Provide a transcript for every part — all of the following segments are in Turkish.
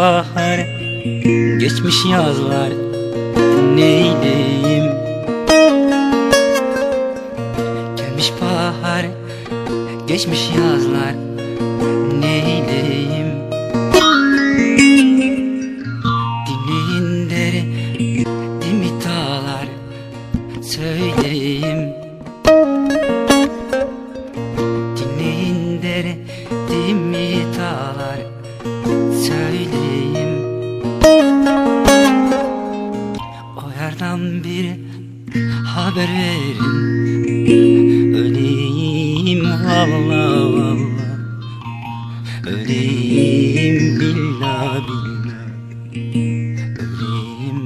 Bahar. Geçmiş yazlar Neyleyim? Gelmiş bahar Geçmiş yazlar bir haber verin Öleyim valla valla Öleyim billah billah. Öleyim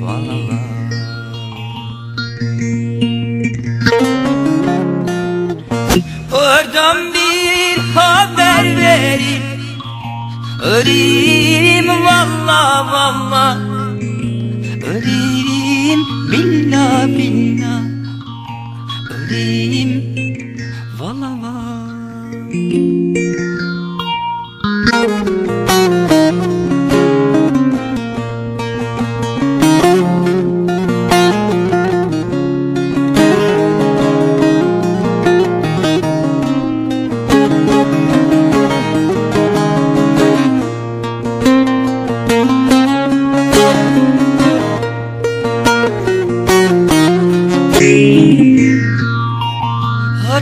valla Oradan bir haber verin Öleyim valla valla Öleyim billah billah Öleyim valla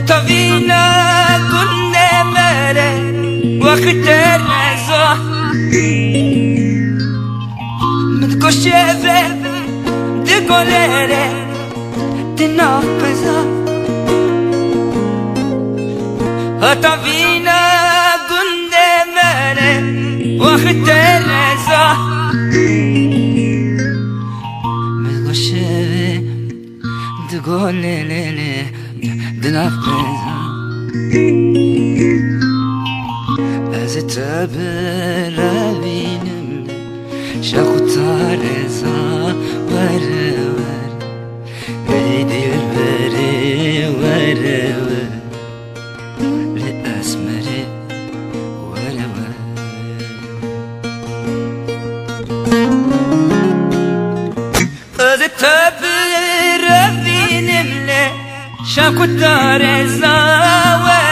طغينا كنا مرة واخترنا صح من كشافة دي قلالة تنفذها طغينا De golere De nafeza Ez benim Şakutar ver ver Ey dilberi ver Şakutar eza ver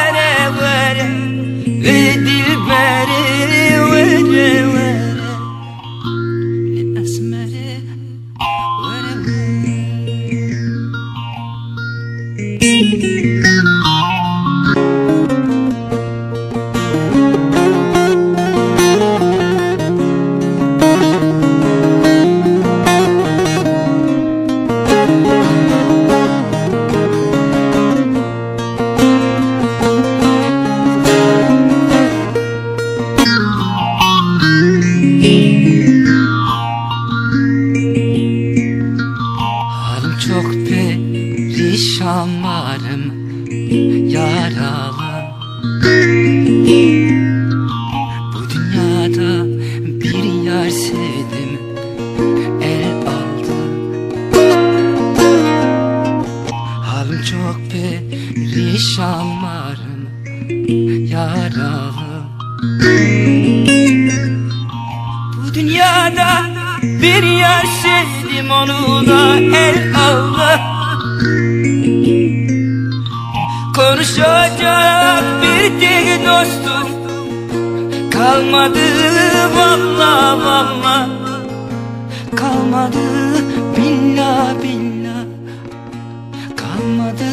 perişan varım yaralı. Bu dünyada bir yer sevdim el aldı. Halim çok perişan varım yaralı. Bu dünyada bir yer sevdim onu da el aldı Konuşacak bir tek dostum. Kalmadı valla valla Kalmadı billah billah Kalmadı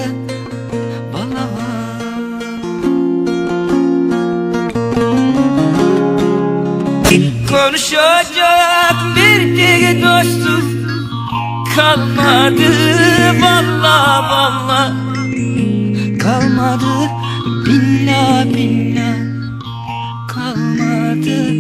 valla valla Konuşacak Kalmadı. Valla valla Kalmadı. Billah billah Kalmadı